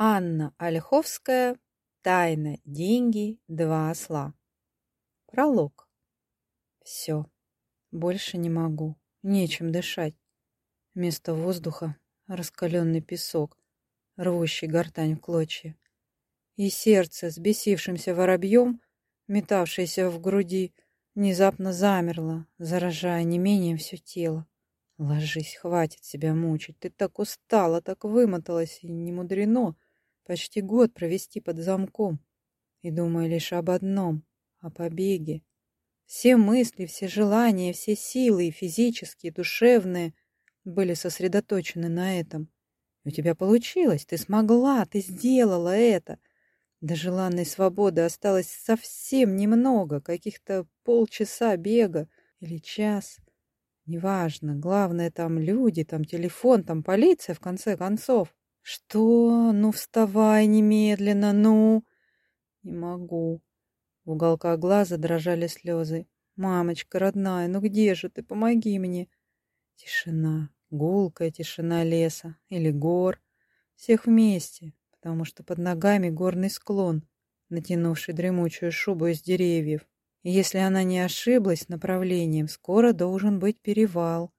Анна Ольховская «Тайна, деньги, два осла». Пролог. Все. Больше не могу. Нечем дышать. Вместо воздуха раскаленный песок, рвущий гортань в клочья. И сердце, сбесившимся воробьем, метавшееся в груди, внезапно замерло, заражая не менее все тело. Ложись, хватит себя мучить. Ты так устала, так вымоталась, и не мудрено — почти год провести под замком и думаю лишь об одном — о побеге. Все мысли, все желания, все силы, физические, душевные, были сосредоточены на этом. у тебя получилось, ты смогла, ты сделала это. До желанной свободы осталось совсем немного, каких-то полчаса бега или час. Неважно, главное там люди, там телефон, там полиция, в конце концов. «Что? Ну, вставай немедленно, ну!» «Не могу». В уголках глаза дрожали слезы. «Мамочка, родная, ну где же ты? Помоги мне!» Тишина, гулкая тишина леса или гор. Всех вместе, потому что под ногами горный склон, натянувший дремучую шубу из деревьев. И если она не ошиблась направлением, скоро должен быть перевал,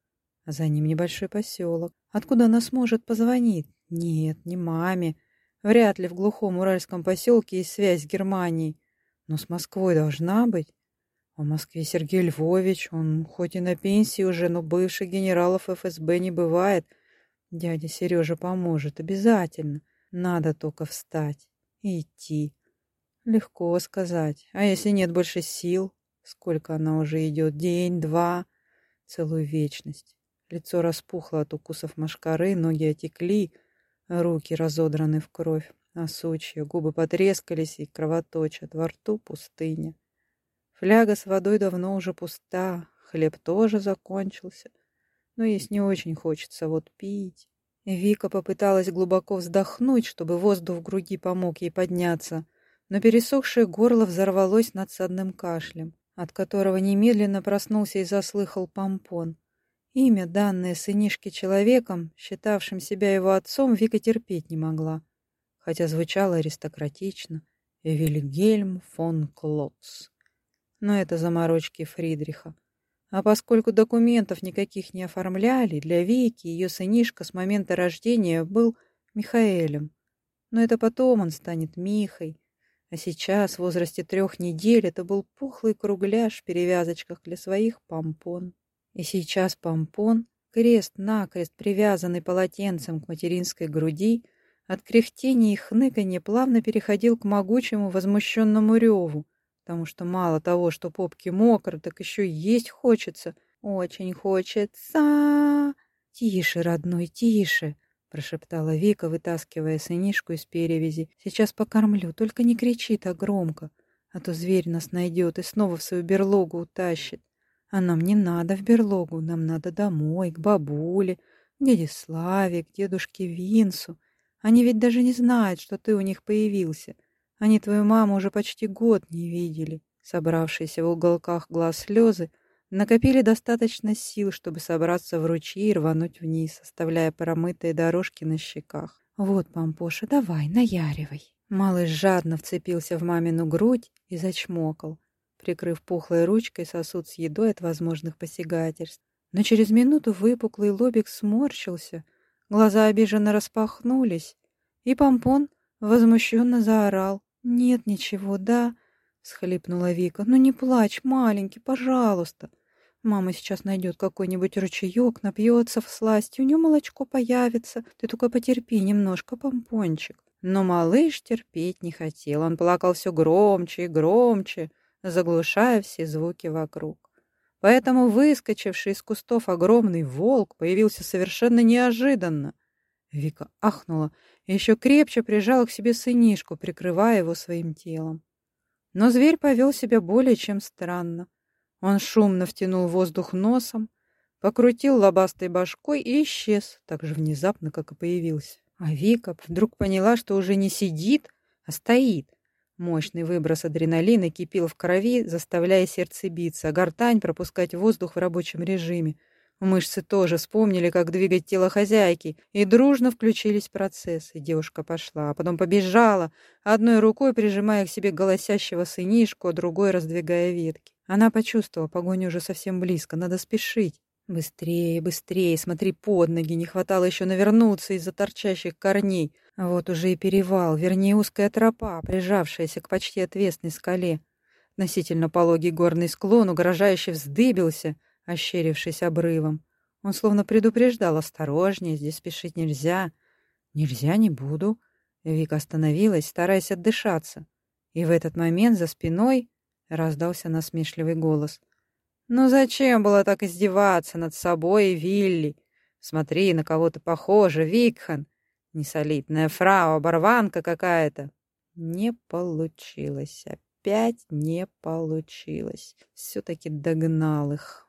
за ним небольшой поселок. Откуда она сможет позвонить? Нет, не маме. Вряд ли в глухом уральском поселке есть связь с Германией. Но с Москвой должна быть. В Москве Сергей Львович, он хоть и на пенсии уже, но бывших генералов ФСБ не бывает. Дядя Сережа поможет, обязательно. Надо только встать и идти. Легко сказать. А если нет больше сил? Сколько она уже идет? День, два, целую вечность. Лицо распухло от укусов мошкары, ноги отекли, Руки разодраны в кровь, а сучья, губы потрескались и кровоточат, во рту пустыня. Фляга с водой давно уже пуста, хлеб тоже закончился, но есть не очень хочется вот пить. Вика попыталась глубоко вздохнуть, чтобы воздух в груди помог ей подняться, но пересохшее горло взорвалось надсадным кашлем, от которого немедленно проснулся и заслыхал помпон. Имя, данное сынишке человеком, считавшим себя его отцом, Вика терпеть не могла, хотя звучало аристократично «Вильгельм фон Клотц». Но это заморочки Фридриха. А поскольку документов никаких не оформляли, для Вики ее сынишка с момента рождения был Михаэлем. Но это потом он станет Михой. А сейчас, в возрасте трех недель, это был пухлый кругляш в перевязочках для своих помпон. И сейчас помпон, крест-накрест привязанный полотенцем к материнской груди, от кряхтения и хныканья плавно переходил к могучему возмущенному реву, потому что мало того, что попки мокро, так еще есть хочется. Очень хочется. Тише, родной, тише, прошептала Вика, вытаскивая сынишку из перевязи. Сейчас покормлю, только не кричи так громко, а то зверь нас найдет и снова в свою берлогу утащит. А нам не надо в берлогу, нам надо домой, к бабуле, к дяде Славе, к дедушке Винсу. Они ведь даже не знают, что ты у них появился. Они твою маму уже почти год не видели. Собравшиеся в уголках глаз слезы накопили достаточно сил, чтобы собраться в ручьи и рвануть вниз, оставляя промытые дорожки на щеках. «Вот, пампоша, давай, наяривай». Малыш жадно вцепился в мамину грудь и зачмокал прикрыв пухлой ручкой сосуд с едой от возможных посягательств. Но через минуту выпуклый лобик сморщился, глаза обиженно распахнулись, и помпон возмущенно заорал. «Нет ничего, да?» — всхлипнула Вика. «Ну не плачь, маленький, пожалуйста. Мама сейчас найдет какой-нибудь ручеек, напьется в сласть, у нее молочко появится. Ты только потерпи немножко, помпончик». Но малыш терпеть не хотел. Он плакал все громче и громче, заглушая все звуки вокруг. Поэтому выскочивший из кустов огромный волк появился совершенно неожиданно. Вика ахнула и еще крепче прижала к себе сынишку, прикрывая его своим телом. Но зверь повел себя более чем странно. Он шумно втянул воздух носом, покрутил лобастой башкой и исчез так же внезапно, как и появился. А Вика вдруг поняла, что уже не сидит, а стоит, Мощный выброс адреналина кипел в крови, заставляя сердце биться, а гортань пропускать воздух в рабочем режиме. Мышцы тоже вспомнили, как двигать тело хозяйки, и дружно включились в процесс. И девушка пошла, а потом побежала, одной рукой прижимая к себе голосящего сынишку, а другой раздвигая ветки. Она почувствовала, погоня уже совсем близко, надо спешить. Быстрее, быстрее, смотри под ноги, не хватало еще навернуться из-за торчащих корней. Вот уже и перевал, вернее узкая тропа, прижавшаяся к почти отвесной скале. Относительно пологий горный склон угрожающе вздыбился — ощерившись обрывом. Он словно предупреждал, осторожнее, здесь спешить нельзя. Нельзя, не буду. Вика остановилась, стараясь отдышаться. И в этот момент за спиной раздался насмешливый голос. «Ну зачем было так издеваться над собой и Вилли? Смотри, на кого ты похожа, Викхан! Несолидная фрау, оборванка какая-то!» Не получилось, опять не получилось. Все-таки догнал их.